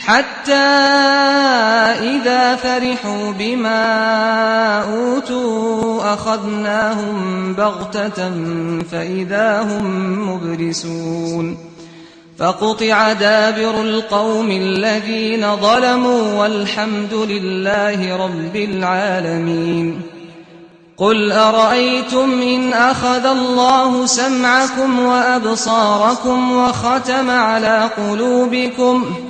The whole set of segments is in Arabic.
حتى إذا فرحوا بما أوتوا أخذناهم بغتة فإذا هم مبرسون فقطع دابر القوم الذين ظلموا والحمد لله رب العالمين قل أرأيتم إن أخذ الله سمعكم وأبصاركم وختم على قلوبكم وختم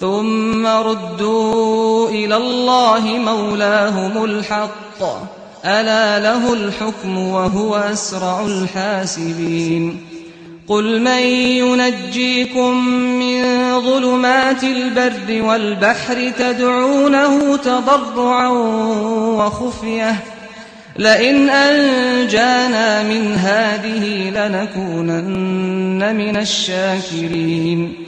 ثم ردوا إلى الله مولاهم الحق. ألا له الحكم وهو أسرع الحاسبين. قل من ينجيكم من ظلمات البر والبحر تدعونه تضرعا وخفية. لئن أنجانا من هذه لنكونن من الشاكرين.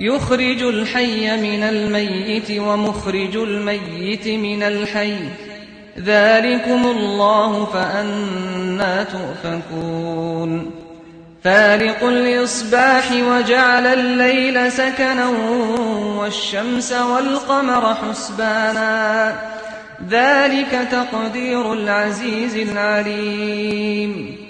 يخرج الحي من الميت ومخرج الميت من الحي. ذلكم الله فأنا تؤفكون. فارق الإصباح وجعل الليل سكنا والشمس والقمر حسبانا. ذلك تقدير العزيز العليم.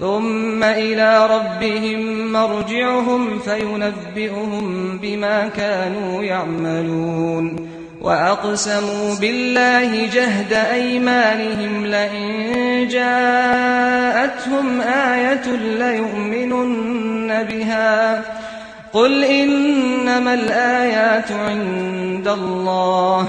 ثم إلى ربهم مرجعهم فينبئهم بما كانوا يعملون وأقسموا بالله جهد أيمانهم لئن جاءتهم آية ليؤمنن بها قل إنما الآيات عند الله